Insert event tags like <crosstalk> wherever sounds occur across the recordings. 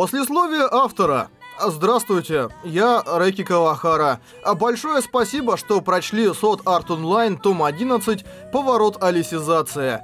Послесловие автора. Здравствуйте, я Рэки Кавахара. Большое спасибо, что прочли Sword Art Online, том 11, «Поворот Алисизация».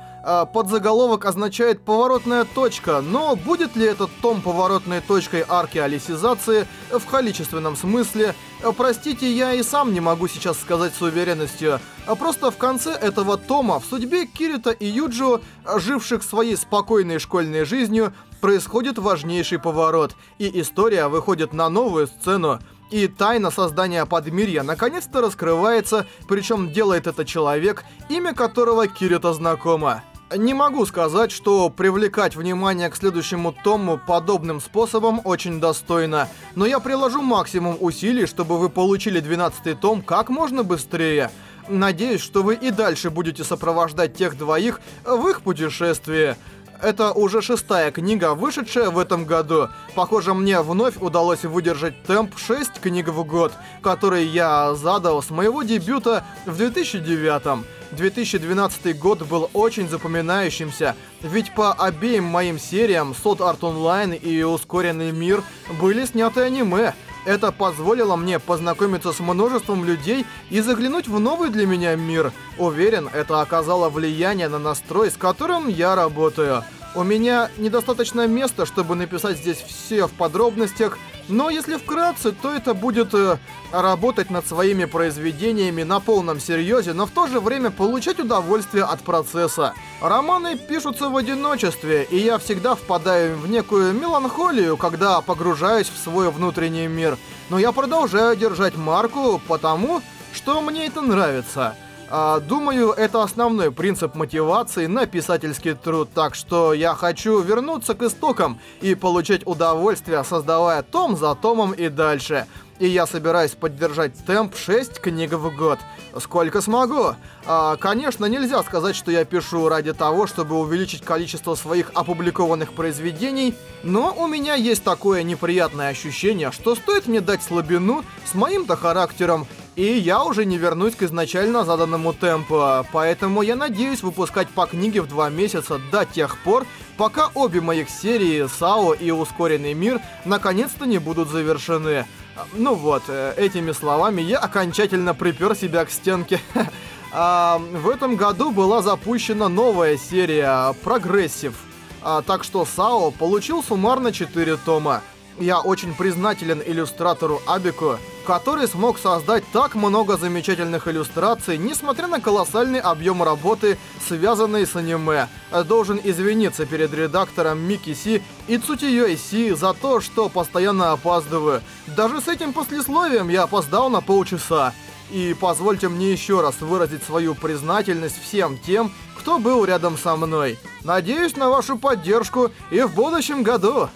Подзаголовок означает «поворотная точка», но будет ли этот том поворотной точкой арки алисизации в количественном смысле? Простите, я и сам не могу сейчас сказать с уверенностью. Просто в конце этого тома в судьбе Кирита и Юджио, живших своей спокойной школьной жизнью, происходит важнейший поворот, и история выходит на новую сцену. И тайна создания подмирья наконец-то раскрывается, причем делает это человек, имя которого Кирита знакомо. Не могу сказать, что привлекать внимание к следующему тому подобным способом очень достойно, но я приложу максимум усилий, чтобы вы получили 12 том как можно быстрее. Надеюсь, что вы и дальше будете сопровождать тех двоих в их путешествии. Это уже шестая книга, вышедшая в этом году. Похоже, мне вновь удалось выдержать темп 6 книг в год, который я задал с моего дебюта в 2009 2012 год был очень запоминающимся, ведь по обеим моим сериям Sword Art Online и Ускоренный мир были сняты аниме, это позволило мне познакомиться с множеством людей и заглянуть в новый для меня мир. Уверен, это оказало влияние на настрой, с которым я работаю. У меня недостаточно места, чтобы написать здесь все в подробностях, но если вкратце, то это будет э, работать над своими произведениями на полном серьезе, но в то же время получать удовольствие от процесса. Романы пишутся в одиночестве, и я всегда впадаю в некую меланхолию, когда погружаюсь в свой внутренний мир. Но я продолжаю держать марку, потому что мне это нравится. А, думаю, это основной принцип мотивации на писательский труд, так что я хочу вернуться к истокам и получать удовольствие, создавая том за томом и дальше. И я собираюсь поддержать темп 6 книг в год. Сколько смогу. А, конечно, нельзя сказать, что я пишу ради того, чтобы увеличить количество своих опубликованных произведений, но у меня есть такое неприятное ощущение, что стоит мне дать слабину с моим-то характером, и я уже не вернусь к изначально заданному темпу, поэтому я надеюсь выпускать по книге в два месяца до тех пор, пока обе моих серии САО и Ускоренный мир наконец-то не будут завершены. Ну вот, э, этими словами я окончательно припер себя к стенке. <laughs> А, в этом году была запущена новая серия «Прогрессив», а, так что САО получил суммарно 4 тома. Я очень признателен иллюстратору Абику, который смог создать так много замечательных иллюстраций, несмотря на колоссальный объем работы, связанный с аниме. Должен извиниться перед редактором Мики Си и Цутиёй Си за то, что постоянно опаздываю. Даже с этим послесловием я опоздал на полчаса. И позвольте мне еще раз выразить свою признательность всем тем, кто был рядом со мной. Надеюсь на вашу поддержку и в будущем году.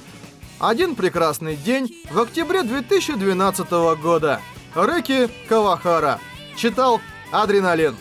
Один прекрасный день в октябре 2012 года. Рэки Кавахара. Читал Адреналин.